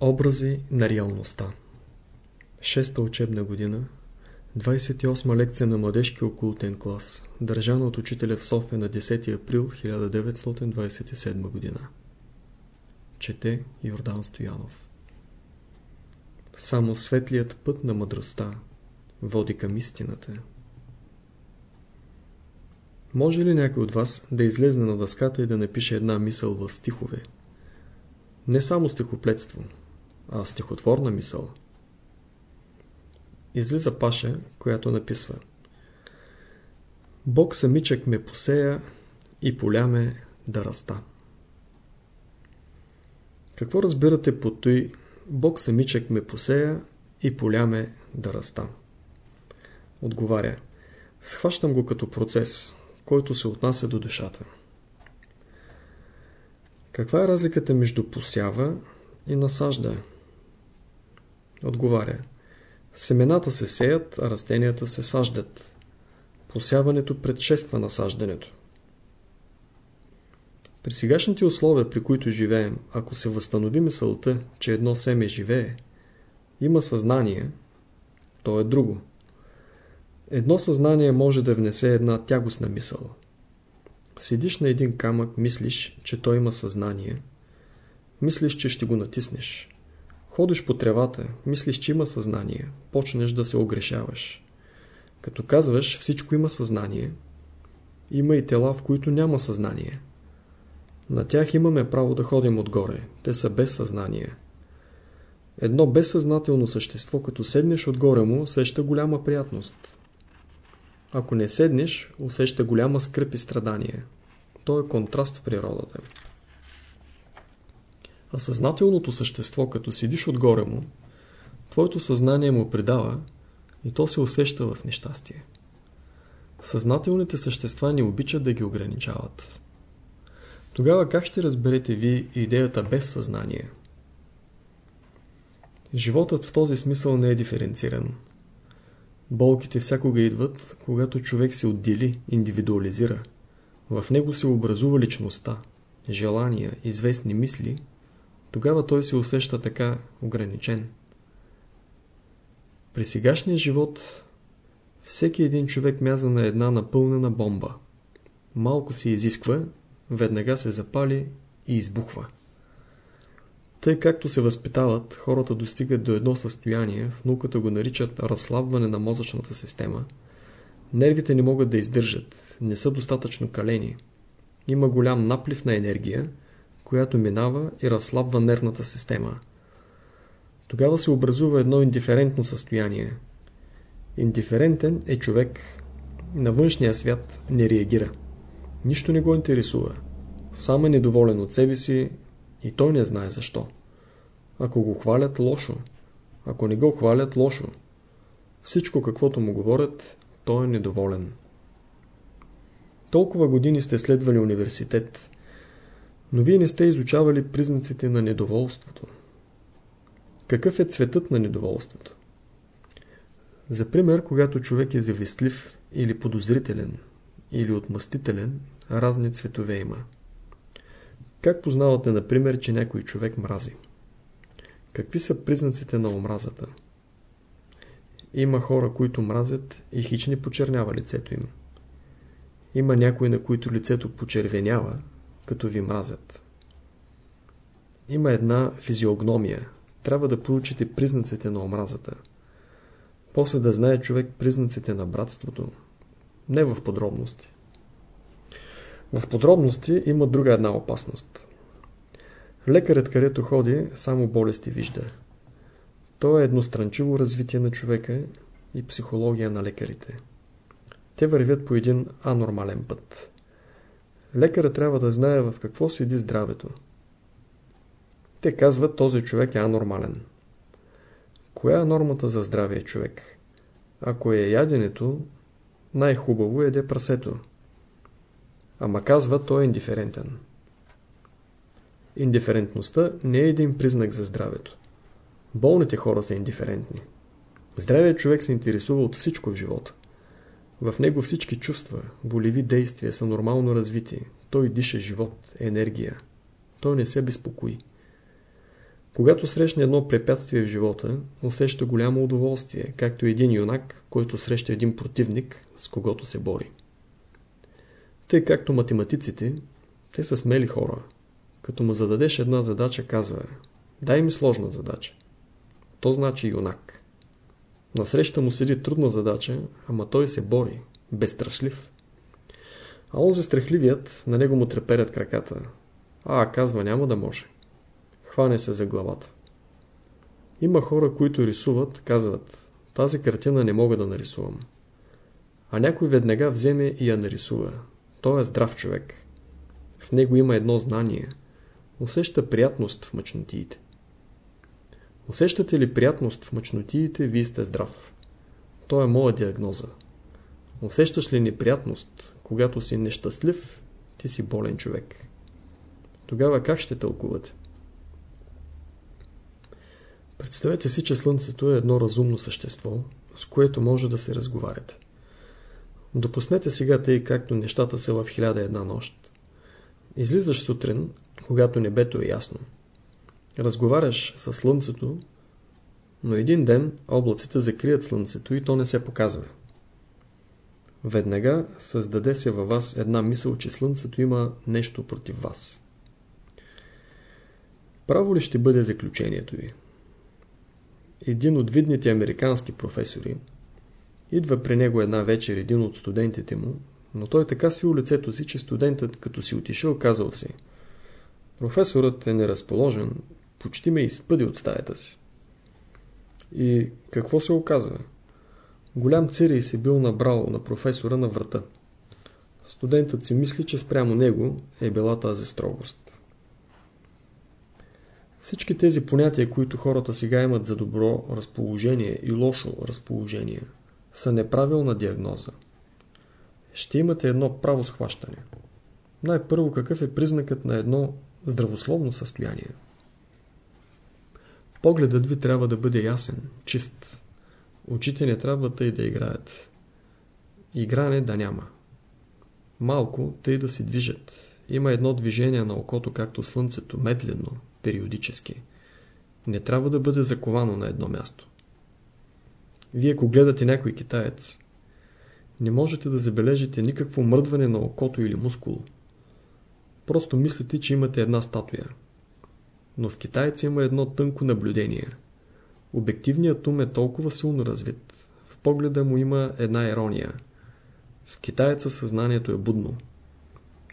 Образи на реалността Шеста учебна година 28 лекция на младежки окултен клас държана от учителя в София на 10 април 1927 година Чете Йордан Стоянов Само светлият път на мъдростта води към истината. Може ли някой от вас да излезне на дъската и да напише една мисъл в стихове? Не само стихоплетство, а стихотворна мисъл. Излиза Паша, която написва Бог самичък ме посея и поляме да раста. Какво разбирате по той Бог самичък ме посея и поляме да раста? Отговаря Схващам го като процес, който се отнася до душата. Каква е разликата между посява и насажда? Отговаря. Семената се сеят, а растенията се саждат. Посяването предшества насаждането. При сегашните условия, при които живеем, ако се възстанови мисълта, че едно семе живее, има съзнание, то е друго. Едно съзнание може да внесе една тягостна мисъл. Седиш на един камък, мислиш, че той има съзнание. Мислиш, че ще го натиснеш. Ходиш по тревата, мислиш, че има съзнание. Почнеш да се огрешаваш. Като казваш, всичко има съзнание. Има и тела, в които няма съзнание. На тях имаме право да ходим отгоре. Те са без съзнание. Едно безсъзнателно същество, като седнеш отгоре му, сеща голяма приятност. Ако не седнеш, усеща голяма скръп и страдание. То е контраст в природата. А съзнателното същество, като седиш отгоре му, твоето съзнание му предава и то се усеща в нещастие. Съзнателните същества не обичат да ги ограничават. Тогава как ще разберете ви идеята без съзнание? Животът в този смисъл не е диференциран. Болките всякога идват, когато човек се отдели, индивидуализира. В него се образува личността, желания, известни мисли, тогава той се усеща така ограничен. При сегашния живот всеки един човек мяза на една напълнена бомба. Малко се изисква, веднага се запали и избухва. Тъй както се възпитават, хората достигат до едно състояние, в науката го наричат разслабване на мозъчната система. Нервите не могат да издържат, не са достатъчно калени. Има голям наплив на енергия, която минава и разслабва нервната система. Тогава се образува едно индиферентно състояние. Индиферентен е човек. На външния свят не реагира. Нищо не го интересува. Сам е недоволен от себе си, и той не знае защо. Ако го хвалят, лошо. Ако не го хвалят, лошо. Всичко каквото му говорят, той е недоволен. Толкова години сте следвали университет, но вие не сте изучавали признаците на недоволството. Какъв е цветът на недоволството? За пример, когато човек е завистлив или подозрителен, или отмъстителен, разни цветове има. Как познавате, например, че някой човек мрази? Какви са признаците на омразата? Има хора, които мразят и хич не почернява лицето им. Има някои, на които лицето почервенява, като ви мразят. Има една физиогномия. Трябва да получите признаците на омразата. После да знае човек признаците на братството. Не в подробности. В подробности има друга една опасност. Лекарят, където ходи, само болести вижда. То е едностранчиво развитие на човека и психология на лекарите. Те вървят по един анормален път. Лекарът трябва да знае в какво седи здравето. Те казват, този човек е анормален. Коя е нормата за здравия човек? Ако е яденето, най-хубаво е яде прасето. Ама казва, той е индиферентен. Индиферентността не е един признак за здравето. Болните хора са индиферентни. Здравият човек се интересува от всичко в живота. В него всички чувства, волеви действия са нормално развити. Той диша живот, енергия. Той не се безпокои. Когато срещне едно препятствие в живота, усеща голямо удоволствие, както един юнак, който среща един противник, с когото се бори. Тъй както математиците, те са смели хора. Като му зададеш една задача, казва Дай ми сложна задача. То значи юнак. Насреща му седи трудна задача, ама той се бори, безстрашлив. А онзи страхливият, на него му треперят краката. А, казва, няма да може. Хване се за главата. Има хора, които рисуват, казват, тази картина не мога да нарисувам. А някой веднага вземе и я нарисува. Той е здрав човек. В него има едно знание. Усеща приятност в мъчнотиите. Усещате ли приятност в мъчнотиите, вие сте здрав. То е моя диагноза. Усещаш ли неприятност, когато си нещастлив, ти си болен човек. Тогава как ще тълкувате? Представете си, че Слънцето е едно разумно същество, с което може да се разговаряте. Допуснете сега тъй, както нещата са в хиляда една нощ. Излизаш сутрин, когато небето е ясно. Разговаряш с Слънцето, но един ден облаците закрият Слънцето и то не се показва. Веднага създаде се във вас една мисъл, че Слънцето има нещо против вас. Право ли ще бъде заключението ви? Един от видните американски професори идва при него една вечер един от студентите му, но той така свил лицето си, че студентът, като си отишъл, казал си Професорът е неразположен, почти ме изпъди от стаята си. И какво се оказва? Голям цирей си бил набрал на професора на врата. Студентът си мисли, че спрямо него е била тази строгост. Всички тези понятия, които хората сега имат за добро разположение и лошо разположение, са неправилна диагноза. Ще имате едно право схващане. Най-първо какъв е признакът на едно здравословно състояние? Погледът ви трябва да бъде ясен, чист. Очите не трябва тъй да играят. Игране да няма. Малко тъй да се движат. Има едно движение на окото, както слънцето, медленно, периодически. Не трябва да бъде заковано на едно място. Вие, ако гледате някой китаец, не можете да забележите никакво мръдване на окото или мускул. Просто мислите, че имате една статуя. Но в китайца има едно тънко наблюдение – Обективният ум е толкова силно развит. В погледа му има една ирония. В китаеца съзнанието е будно.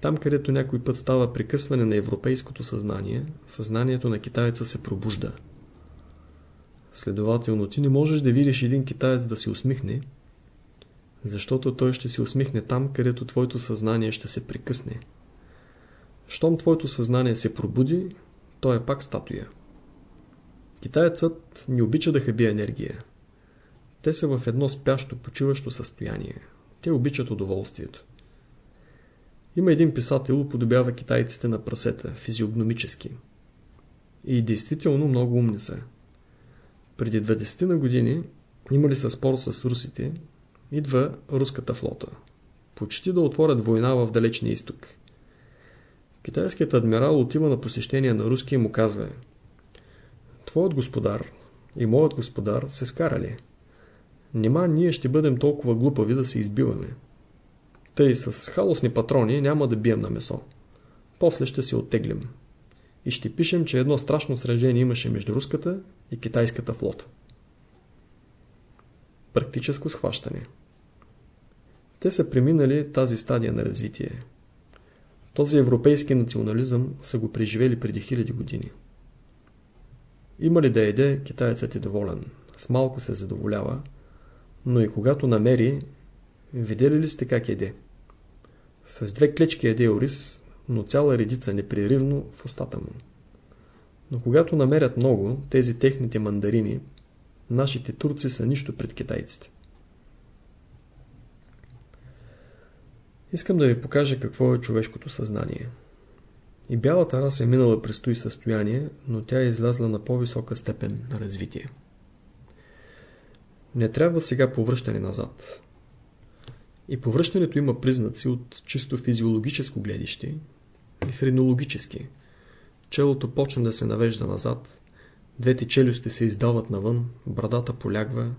Там, където някой път става прекъсване на европейското съзнание, съзнанието на китаеца се пробужда. Следователно, ти не можеш да видиш един китаец да се усмихне, защото той ще се усмихне там, където твоето съзнание ще се прекъсне. Щом твоето съзнание се пробуди, то е пак статуя. Китаецът не обича да хаби енергия. Те са в едно спящо, почиващо състояние. Те обичат удоволствието. Има един писател, уподобява китайците на прасета, физиогномически. И действително много умни са. Преди 20 на години имали са спор с русите, идва руската флота. Почти да отворят война в далечния изток. Китайският адмирал отива на посещение на руски и му казва – Твоят господар и моят господар се скарали. Нима ние ще бъдем толкова глупави да се избиваме. Тъй с халосни патрони няма да бием на месо. После ще се оттеглим. И ще пишем, че едно страшно сражение имаше между руската и китайската флота. Практическо схващане Те са преминали тази стадия на развитие. Този европейски национализъм са го преживели преди хиляди години. Има ли да еде, китаецът е доволен. С малко се задоволява, но и когато намери, видели ли сте как еде? С две клечки еде ориз, но цяла редица непреривно в устата му. Но когато намерят много, тези техните мандарини, нашите турци са нищо пред китайците. Искам да ви покажа какво е човешкото съзнание. И бялата раса е минала през стои състояние, но тя е излязла на по-висока степен на развитие. Не трябва сега повръщане назад. И повръщането има признаци от чисто физиологическо гледище и френологически. Челото почне да се навежда назад, Двете челюсти се издават навън, брадата полягва,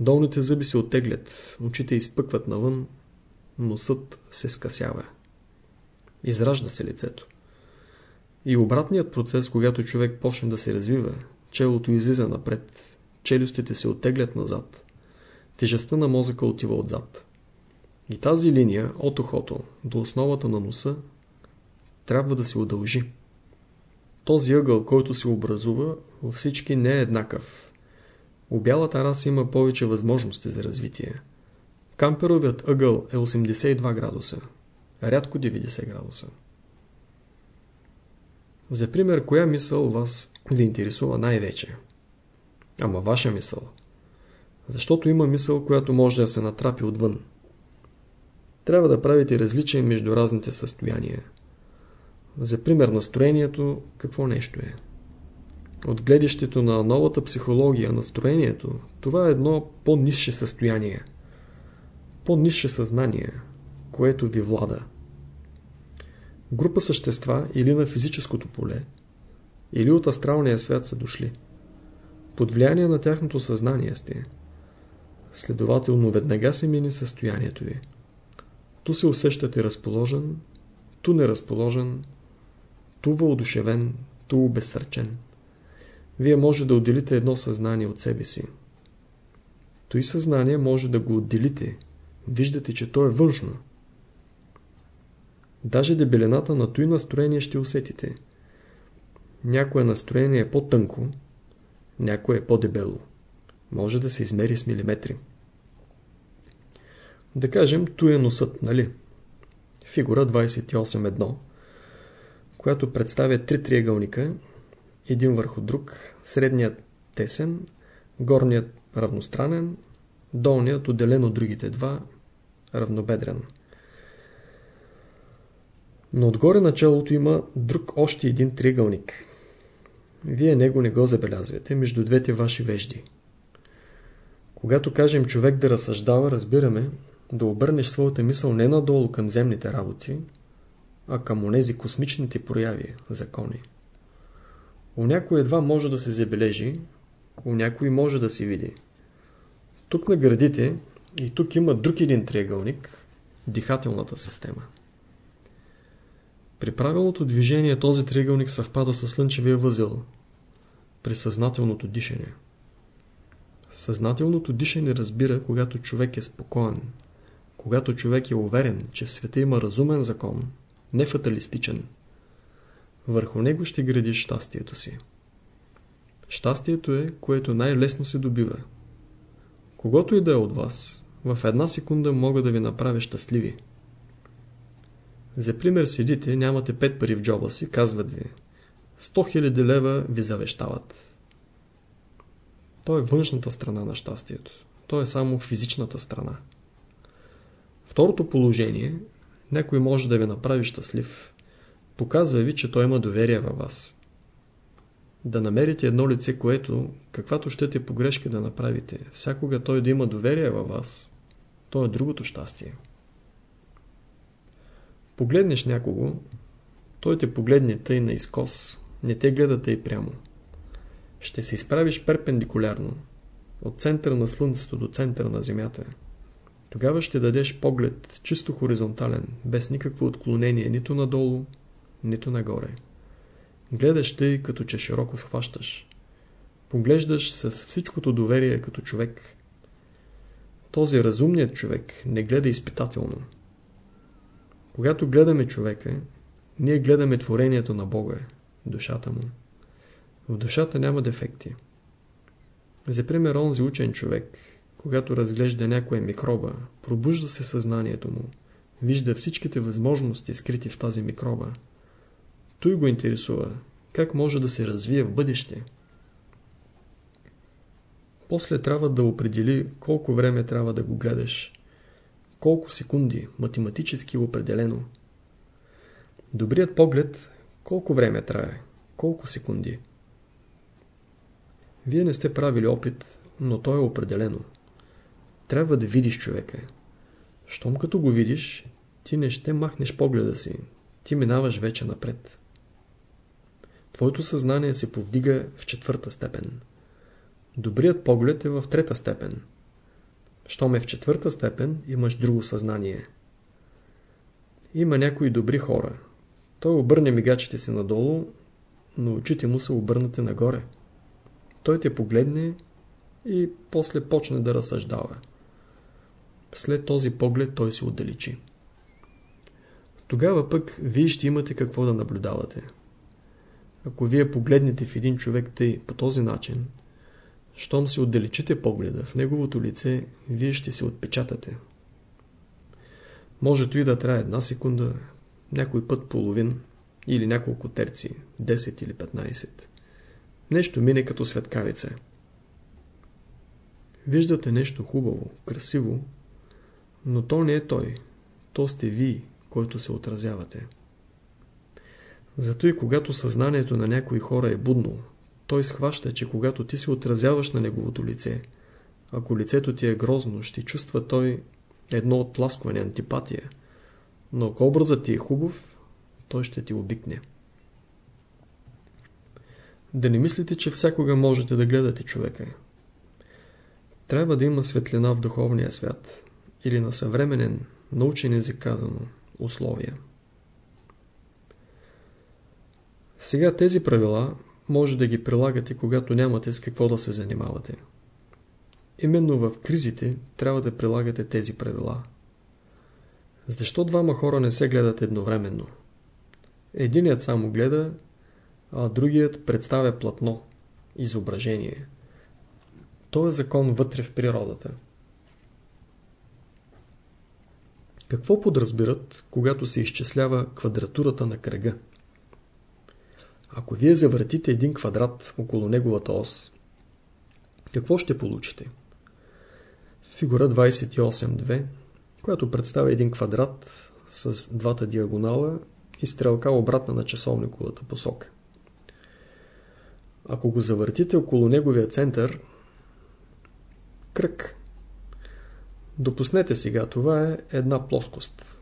долните зъби се оттеглят, очите изпъкват навън, носът се скъсява. Изражда се лицето. И обратният процес, когато човек почне да се развива, челото излиза напред, челюстите се оттеглят назад, тежестта на мозъка отива отзад. И тази линия от ухото до основата на носа трябва да се удължи. Този ъгъл, който се образува, във всички не е еднакъв. У бялата раса има повече възможности за развитие. Камперовият ъгъл е 82 градуса, рядко 90 градуса. За пример, коя мисъл вас ви интересува най-вече? Ама ваша мисъл. Защото има мисъл, която може да се натрапи отвън. Трябва да правите различие между разните състояния. За пример, настроението какво нещо е? От гледащето на новата психология, настроението, това е едно по-низше състояние. По-низше съзнание, което ви влада. Група същества или на физическото поле, или от астралния свят са дошли. Под влияние на тяхното съзнание сте. Следователно, веднага се мини състоянието ви. Ту се усещате разположен, ту неразположен, ту въодушевен, ту обезсърчен. Вие може да отделите едно съзнание от себе си. Той съзнание може да го отделите. Виждате, че то е външно. Даже дебелината на той настроение ще усетите. Някое настроение е по-тънко, някое е по-дебело. Може да се измери с милиметри. Да кажем, ту е носът, нали? Фигура 28.1, която представя три триъгълника, един върху друг, средният тесен, горният равностранен, долният отделен от другите два, равнобедрен. Но отгоре началото има друг още един триъгълник. Вие него не го забелязвате между двете ваши вежди. Когато кажем човек да разсъждава, разбираме да обърнеш своята мисъл не надолу към земните работи, а към онези космичните прояви, закони. У някой едва може да се забележи, у някой може да се види. Тук на градите и тук има друг един триъгълник, дихателната система. При правилното движение този триъгълник съвпада с слънчевия възел, при съзнателното дишане. Съзнателното дишане разбира, когато човек е спокоен, когато човек е уверен, че в света има разумен закон, не фаталистичен. Върху него ще градиш щастието си. Щастието е, което най-лесно се добива. Когато и да е от вас, в една секунда мога да ви направя щастливи. За пример седите, нямате пет пари в джоба си, казват ви. 100 000 лева ви завещават. То е външната страна на щастието. То е само физичната страна. Второто положение, някой може да ви направи щастлив, показва ви, че той има доверие във вас. Да намерите едно лице, което, каквато щете погрешка да направите, всякога той да има доверие във вас, то е другото щастие. Погледнеш някого, той те погледне тъй на изкос, не те гледа тъй прямо. Ще се изправиш перпендикулярно, от центъра на Слънцето до центъра на Земята. Тогава ще дадеш поглед чисто хоризонтален, без никакво отклонение нито надолу, нито нагоре. Гледаш тъй, като че широко схващаш. Поглеждаш с всичкото доверие като човек. Този разумният човек не гледа изпитателно. Когато гледаме човека, ние гледаме творението на Бога, душата му. В душата няма дефекти. За пример, онзи учен човек, когато разглежда някоя микроба, пробужда се съзнанието му, вижда всичките възможности скрити в тази микроба. Той го интересува, как може да се развие в бъдеще. После трябва да определи колко време трябва да го гледаш. Колко секунди, математически определено. Добрият поглед колко време трае, колко секунди. Вие не сте правили опит, но то е определено. Трябва да видиш човека. Щом като го видиш, ти не ще махнеш погледа си. Ти минаваш вече напред. Твоето съзнание се повдига в четвърта степен. Добрият поглед е в трета степен. Щом е в четвърта степен, имаш друго съзнание. Има някои добри хора. Той обърне мигачите си надолу, но очите му са обърнати нагоре. Той те погледне и после почне да разсъждава. След този поглед той се отдалечи. Тогава пък вие ще имате какво да наблюдавате. Ако вие погледнете в един човек тъй по този начин, щом се отдалечите погледа в неговото лице, вие ще се отпечатате. Може и да трае една секунда, някой път половин или няколко терци, 10 или 15. Нещо мине като светкавица. Виждате нещо хубаво, красиво, но то не е той. То сте вие, който се отразявате. Зато и когато съзнанието на някои хора е будно, той схваща, че когато ти се отразяваш на неговото лице, ако лицето ти е грозно, ще чувства той едно отласкване, антипатия. Но ако образът ти е хубав, той ще ти обикне. Да не мислите, че всякога можете да гледате човека. Трябва да има светлина в духовния свят или на съвременен, научен език казано, условия. Сега тези правила може да ги прилагате, когато нямате с какво да се занимавате. Именно в кризите трябва да прилагате тези правила. Защо двама хора не се гледат едновременно? Единият само гледа, а другият представя платно, изображение. То е закон вътре в природата. Какво подразбират, когато се изчислява квадратурата на кръга? Ако вие завъртите един квадрат около неговата ос, какво ще получите? Фигура 28.2, която представя един квадрат с двата диагонала и стрелка обратна на часовниковата посока. Ако го завъртите около неговия център, кръг. Допуснете сега, това е една плоскост.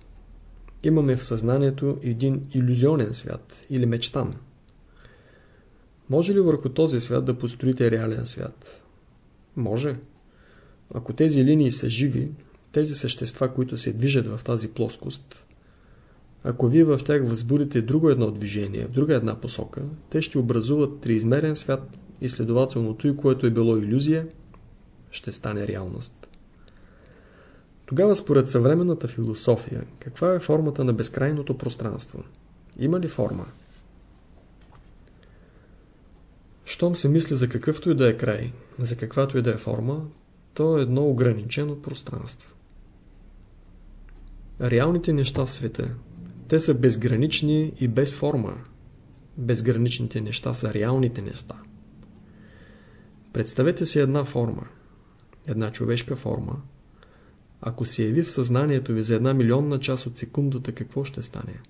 Имаме в съзнанието един иллюзионен свят или мечтан. Може ли върху този свят да построите реален свят? Може. Ако тези линии са живи, тези същества, които се движат в тази плоскост, ако вие в тях възбудите друго едно движение, в друга една посока, те ще образуват триизмерен свят и следователно той, което е било иллюзия, ще стане реалност. Тогава според съвременната философия, каква е формата на безкрайното пространство? Има ли форма? Щом се мисли за какъвто и да е край, за каквато и да е форма, то е едно ограничено пространство. Реалните неща в света, те са безгранични и без форма. Безграничните неща са реалните неща. Представете си една форма, една човешка форма. Ако се яви в съзнанието ви за една милионна част от секундата, какво ще стане?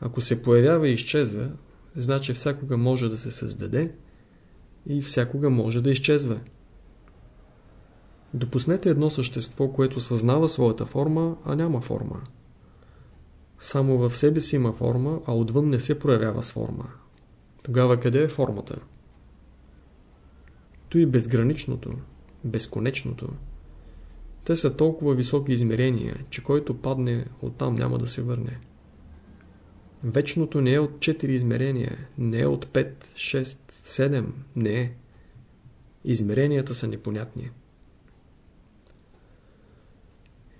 Ако се появява и изчезва, значи всякога може да се създаде и всякога може да изчезва. Допуснете едно същество, което съзнава своята форма, а няма форма. Само в себе си има форма, а отвън не се проявява с форма. Тогава къде е формата? Той безграничното, безконечното. Те са толкова високи измерения, че който падне оттам няма да се върне. Вечното не е от 4 измерения, не е от 5, 6, 7, не е. Измеренията са непонятни.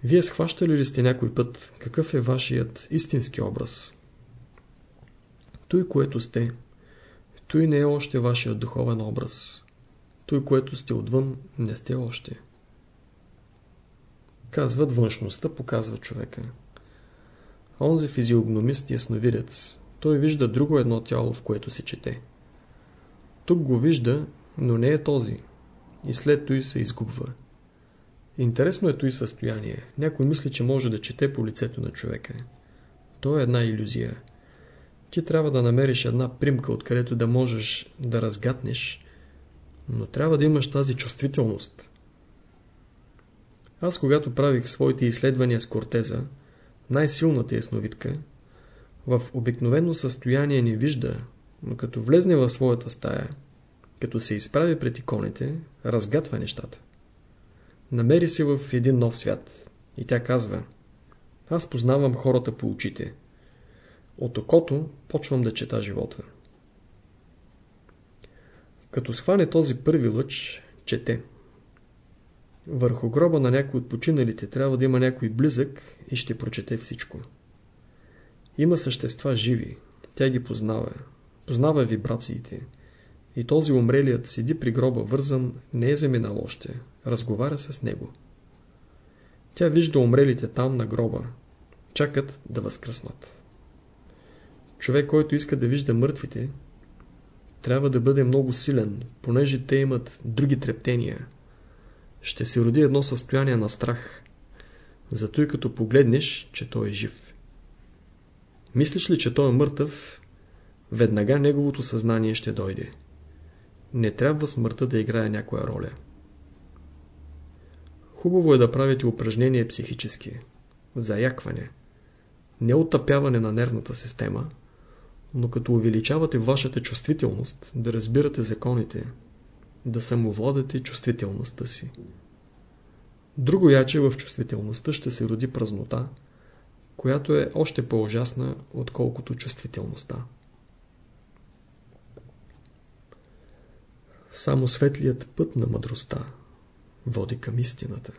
Вие схващали ли сте някой път какъв е вашият истински образ? Той, което сте, той не е още вашият духовен образ. Той, което сте отвън, не сте още. Казват външността, показва човека. Онзи физиогномист ясновидец. Той вижда друго едно тяло, в което се чете. Тук го вижда, но не е този. И след той се изгубва. Интересно е той състояние. Някой мисли, че може да чете по лицето на човека. То е една иллюзия. Ти трябва да намериш една примка, откъдето да можеш да разгатнеш, но трябва да имаш тази чувствителност. Аз когато правих своите изследвания с Кортеза, най-силната ясновидка, в обикновено състояние не вижда, но като влезне в своята стая, като се изправи пред иконите, разгатва нещата. Намери се в един нов свят и тя казва Аз познавам хората по очите. От окото почвам да чета живота. Като схване този първи лъч, чете. Върху гроба на някой от починалите трябва да има някой близък и ще прочете всичко. Има същества живи, тя ги познава, познава вибрациите. И този умрелият седи при гроба вързан, не е заминал още, разговаря с него. Тя вижда умрелите там на гроба, чакат да възкръснат. Човек, който иска да вижда мъртвите, трябва да бъде много силен, понеже те имат други трептения. Ще се роди едно състояние на страх. Зато и като погледнеш, че той е жив. Мислиш ли, че той е мъртъв, веднага неговото съзнание ще дойде. Не трябва смъртта да играе някоя роля. Хубаво е да правите упражнения психически, заякване, не отъпяване на нервната система, но като увеличавате вашата чувствителност, да разбирате законите, да самовладате чувствителността си. Друго яче в чувствителността ще се роди празнота, която е още по-ужасна, отколкото чувствителността. Само светлият път на мъдростта води към истината.